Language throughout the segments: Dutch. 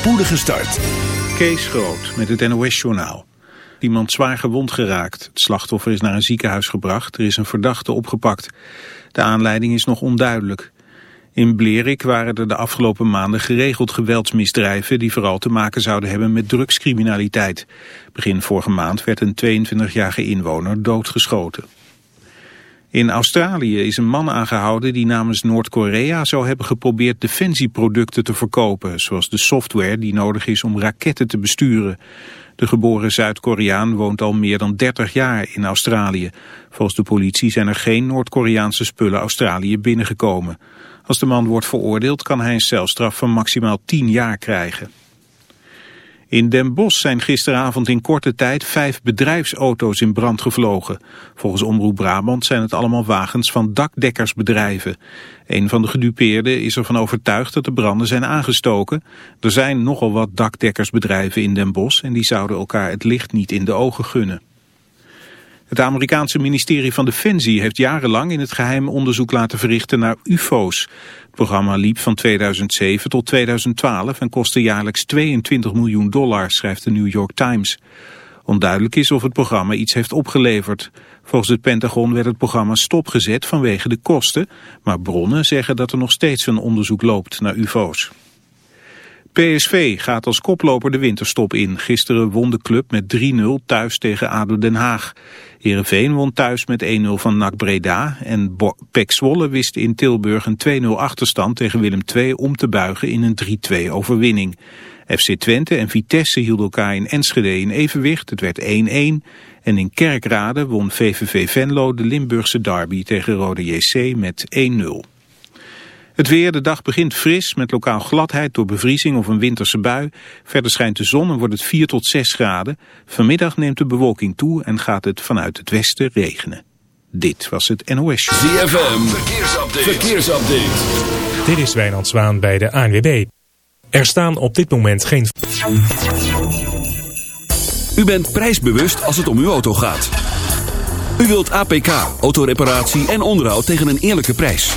spoedige start. Kees Groot met het NOS-journaal. Iemand zwaar gewond geraakt. Het slachtoffer is naar een ziekenhuis gebracht. Er is een verdachte opgepakt. De aanleiding is nog onduidelijk. In Blerik waren er de afgelopen maanden geregeld geweldsmisdrijven... die vooral te maken zouden hebben met drugscriminaliteit. Begin vorige maand werd een 22-jarige inwoner doodgeschoten. In Australië is een man aangehouden die namens Noord-Korea zou hebben geprobeerd defensieproducten te verkopen, zoals de software die nodig is om raketten te besturen. De geboren Zuid-Koreaan woont al meer dan 30 jaar in Australië. Volgens de politie zijn er geen Noord-Koreaanse spullen Australië binnengekomen. Als de man wordt veroordeeld kan hij een celstraf van maximaal 10 jaar krijgen. In Den Bosch zijn gisteravond in korte tijd vijf bedrijfsauto's in brand gevlogen. Volgens Omroep Brabant zijn het allemaal wagens van dakdekkersbedrijven. Een van de gedupeerden is ervan overtuigd dat de branden zijn aangestoken. Er zijn nogal wat dakdekkersbedrijven in Den Bosch en die zouden elkaar het licht niet in de ogen gunnen. Het Amerikaanse ministerie van Defensie heeft jarenlang in het geheim onderzoek laten verrichten naar ufo's. Het programma liep van 2007 tot 2012 en kostte jaarlijks 22 miljoen dollar, schrijft de New York Times. Onduidelijk is of het programma iets heeft opgeleverd. Volgens het Pentagon werd het programma stopgezet vanwege de kosten, maar bronnen zeggen dat er nog steeds een onderzoek loopt naar ufo's. PSV gaat als koploper de winterstop in. Gisteren won de club met 3-0 thuis tegen ADO Den Haag. Heerenveen won thuis met 1-0 van NAC Breda. En Pek Zwolle wist in Tilburg een 2-0 achterstand tegen Willem II om te buigen in een 3-2 overwinning. FC Twente en Vitesse hielden elkaar in Enschede in evenwicht. Het werd 1-1. En in Kerkrade won VVV Venlo de Limburgse derby tegen Rode JC met 1-0. Het weer, de dag begint fris met lokaal gladheid door bevriezing of een winterse bui. Verder schijnt de zon en wordt het 4 tot 6 graden. Vanmiddag neemt de bewolking toe en gaat het vanuit het westen regenen. Dit was het NOS Show. ZFM, verkeersupdate. verkeersupdate. Dit is Wijnand Zwaan bij de ANWB. Er staan op dit moment geen... U bent prijsbewust als het om uw auto gaat. U wilt APK, autoreparatie en onderhoud tegen een eerlijke prijs.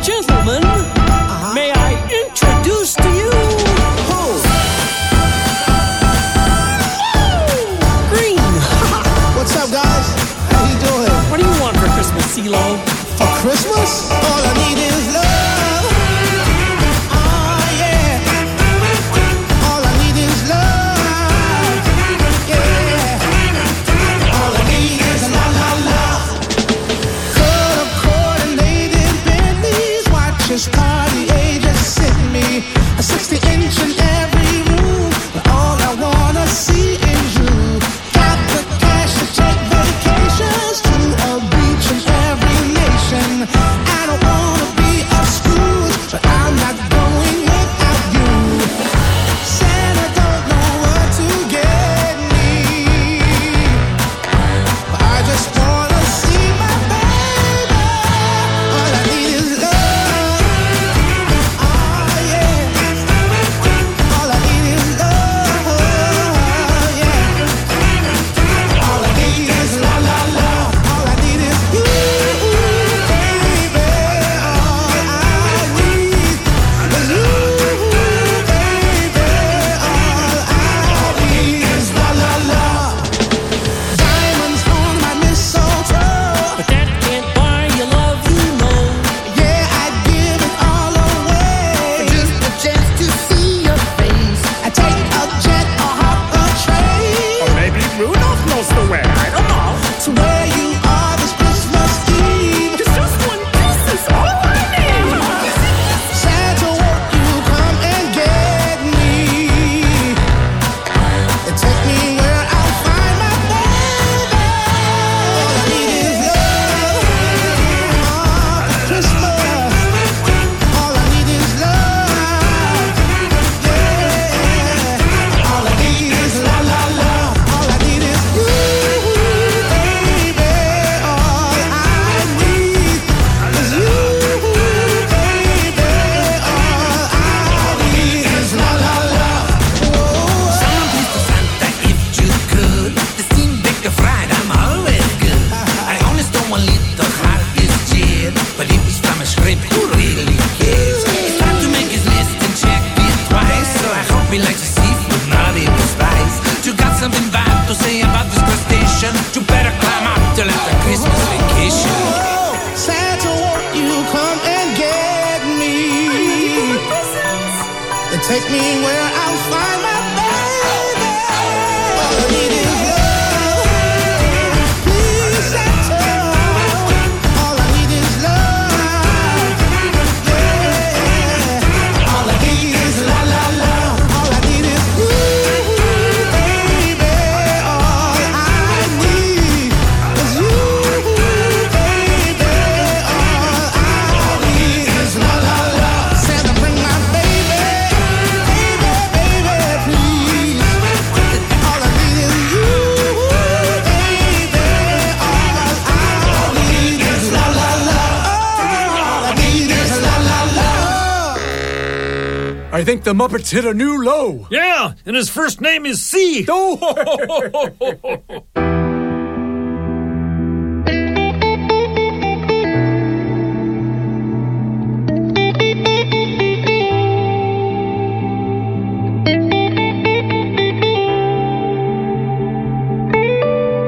think the Muppets hit a new low. Yeah, and his first name is C. Oh!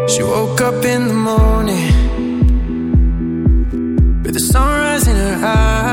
She woke up in the morning with the sunrise in her eyes.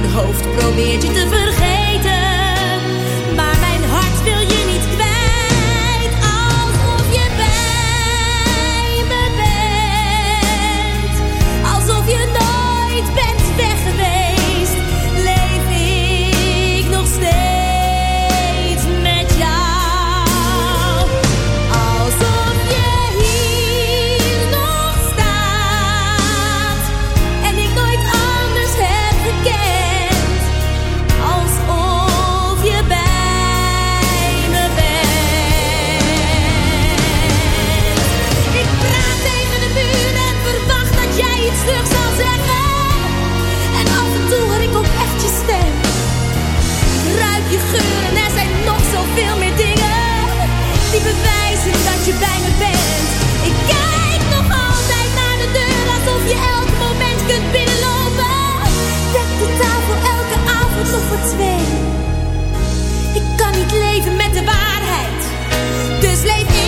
mijn hoofd probeert je te vergeten. twee. Ik kan niet leven met de waarheid, dus leef ik.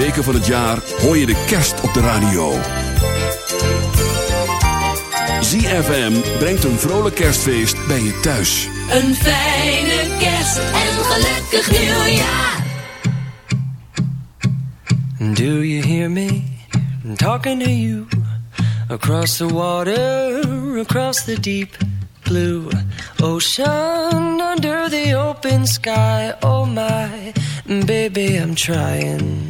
weken van het jaar hoor je de kerst op de radio. ZFM brengt een vrolijk kerstfeest bij je thuis. Een fijne kerst en gelukkig nieuwjaar. Do you hear me talking to you? Across the water, across the deep blue ocean, under the open sky. Oh my, baby, I'm trying.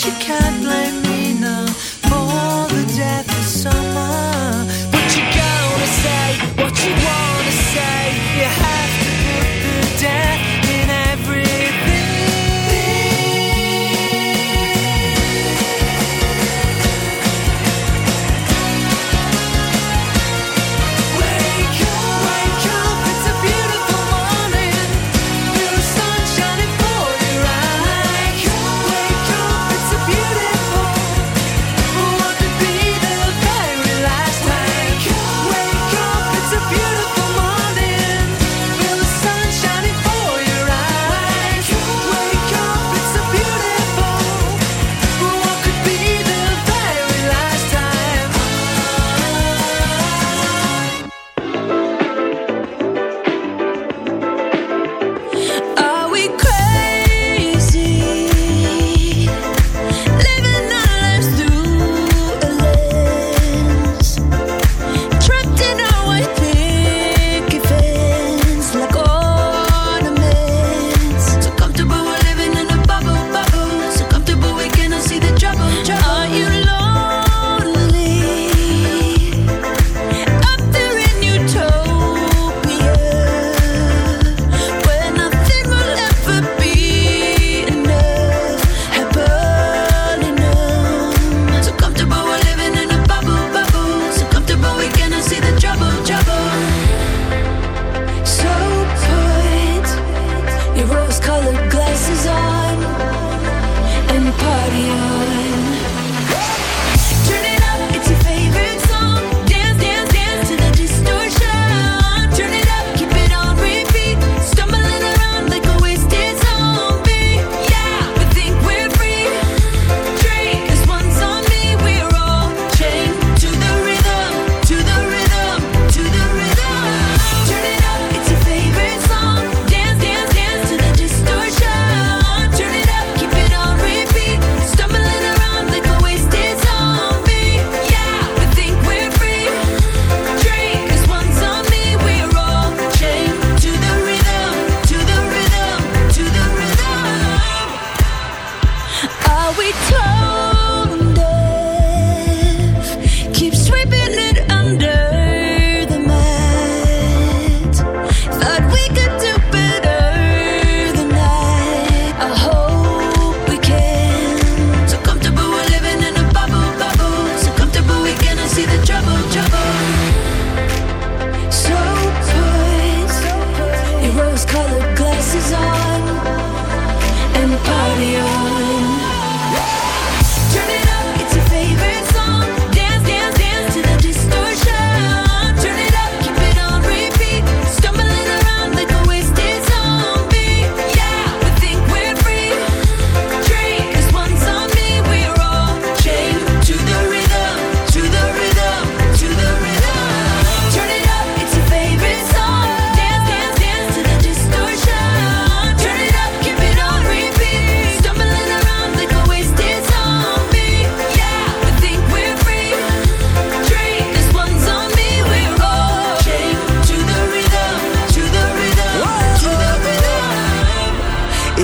She you can't blame me.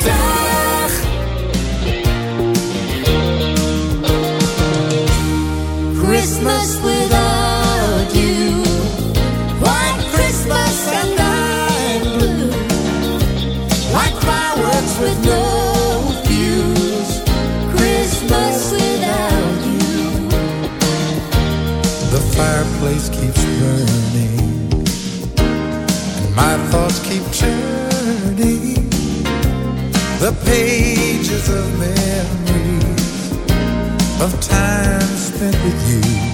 50. Christmas without you. White Christmas and I'm blue. Like fireworks with no fuse. Christmas without you. The fireplace keeps burning, and my thoughts keep turning the pages of memories of time spent with you.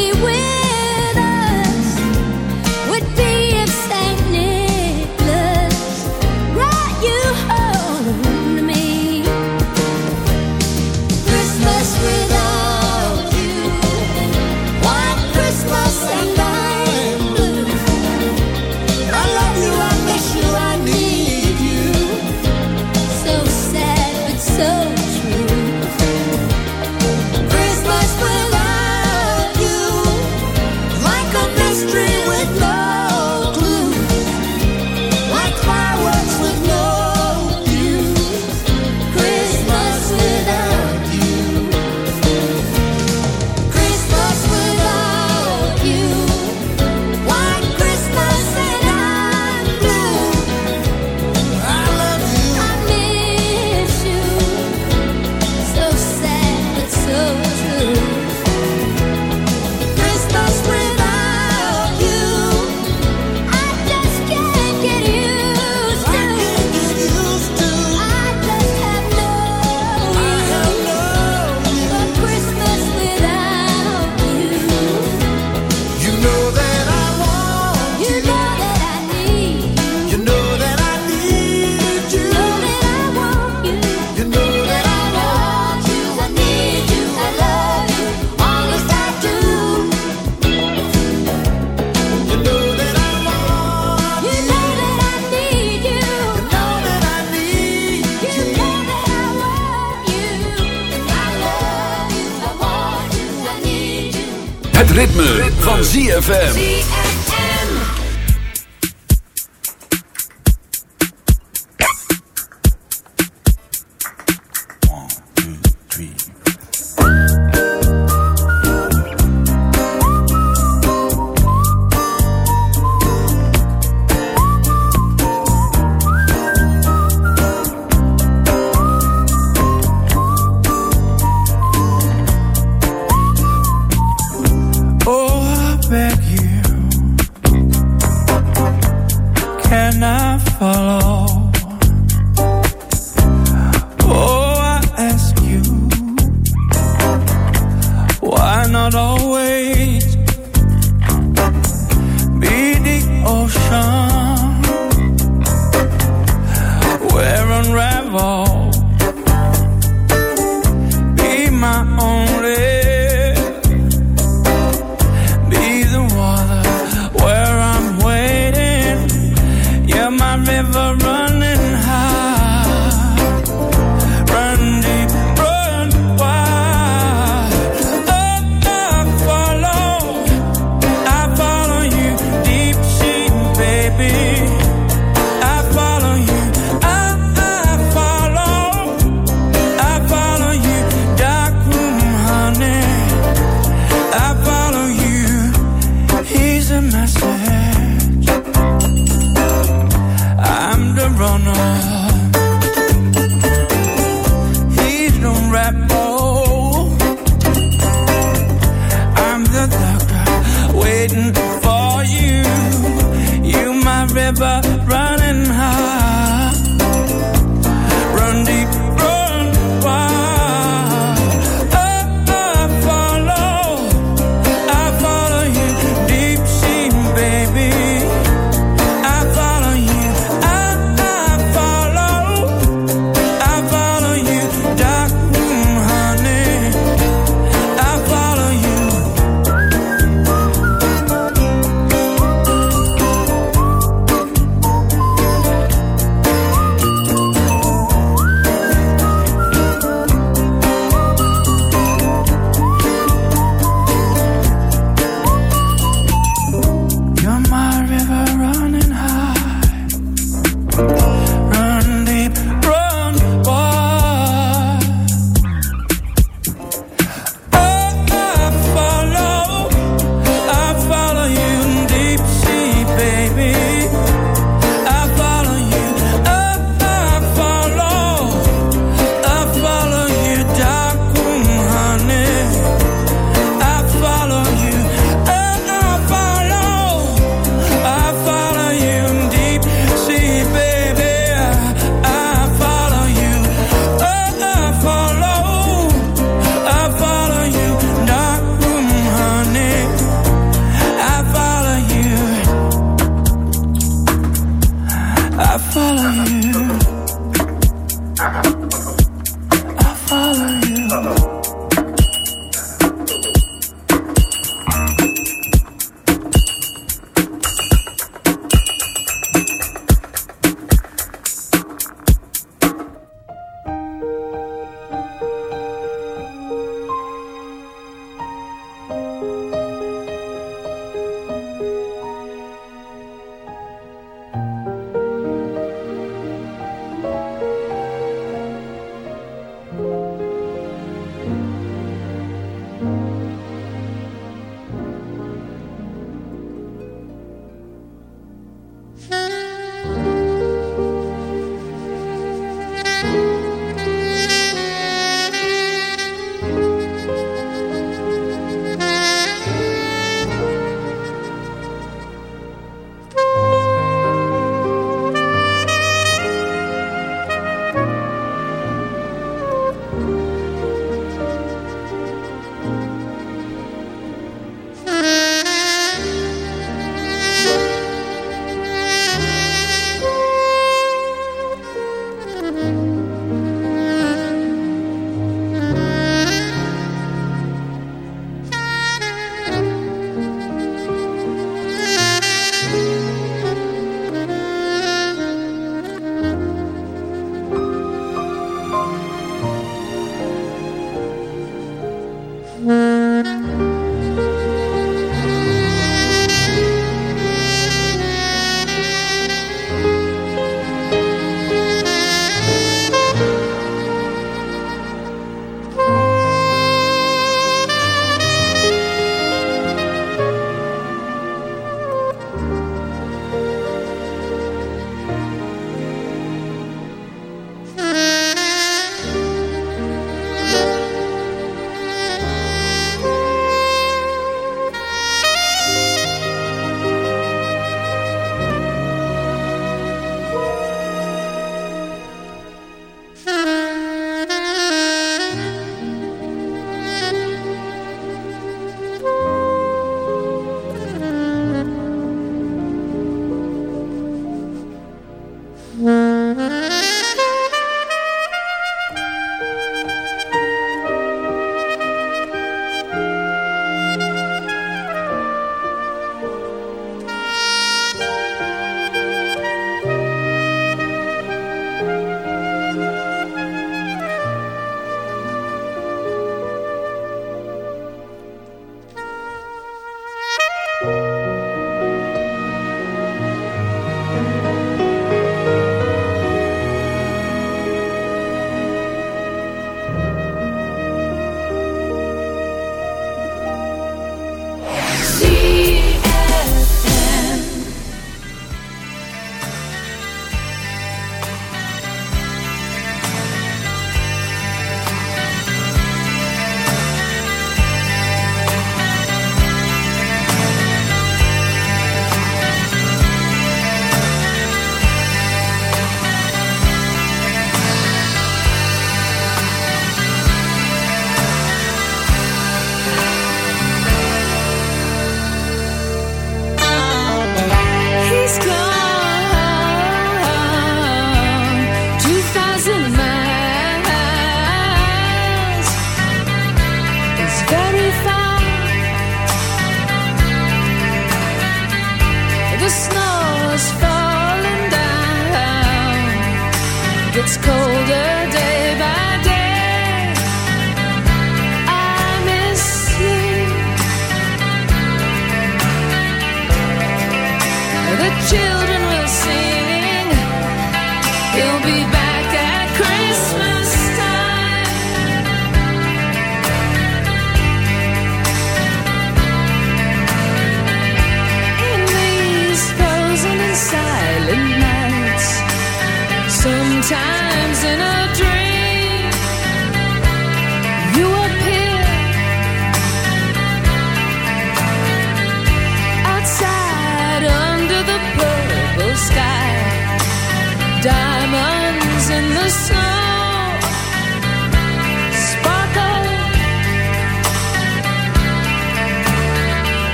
ZFM.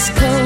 it's cold.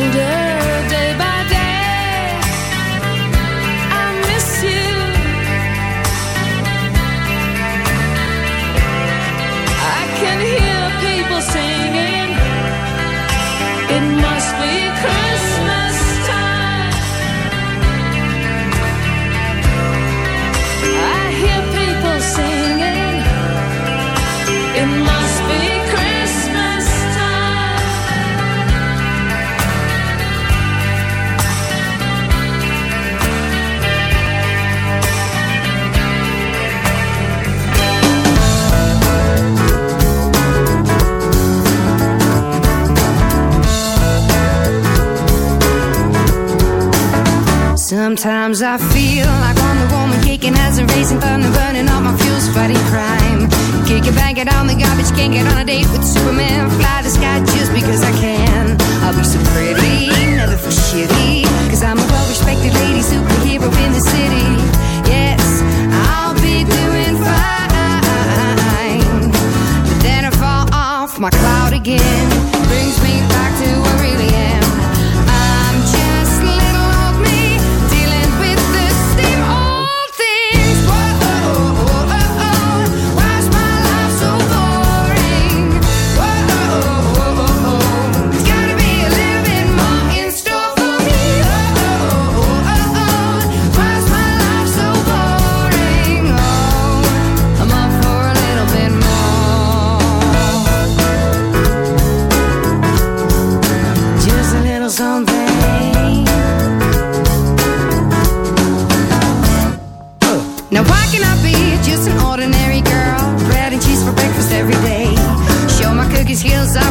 Sometimes I feel like I'm the woman kicking ass and raising thunder, burning all my fuels, fighting crime. Kick it, bang it on the garbage, can't get on a date with Superman. Fly the sky just because I can. I'll be so pretty, never for shitty. Cause I'm a well respected lady, superhero in the city.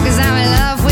cause I'm in love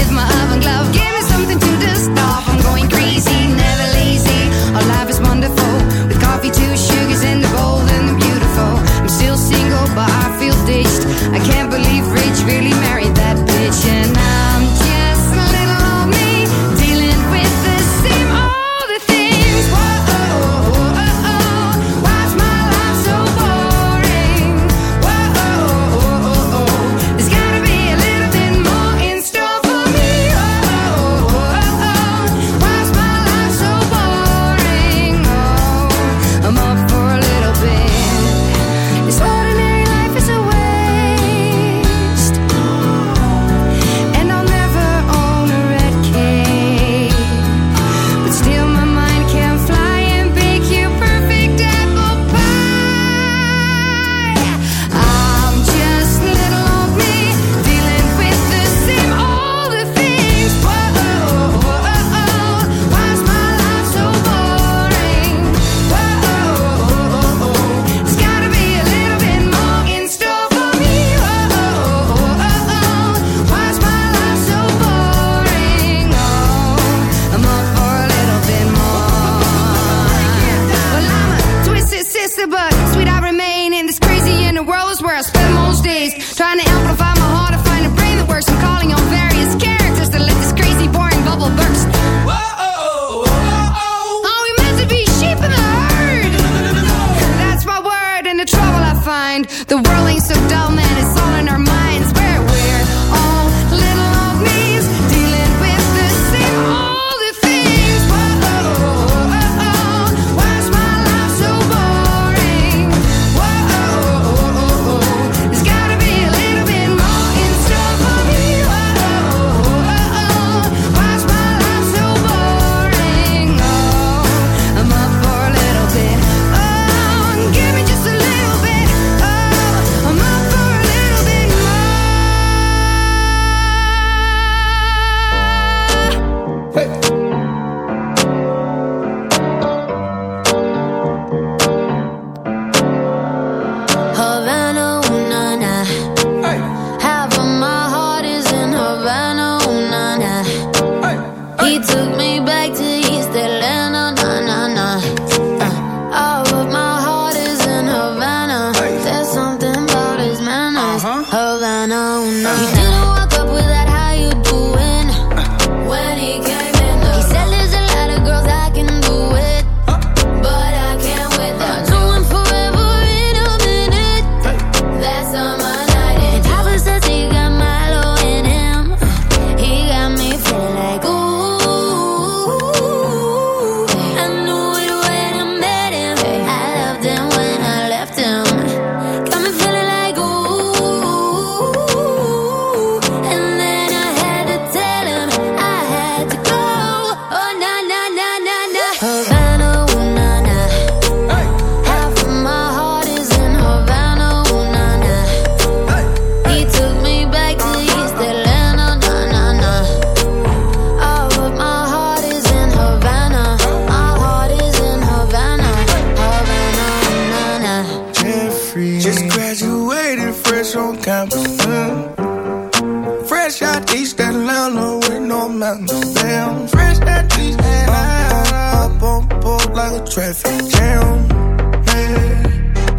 at least Atlanta with no mountains. Damn, fresh at least Atlanta. Up on board like a traffic jam.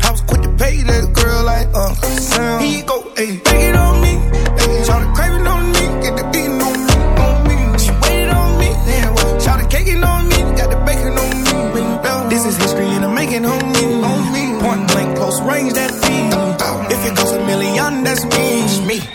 I was quick to pay that girl like Uncle Sam. He go, ayy.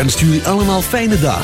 en stuur je allemaal fijne dag.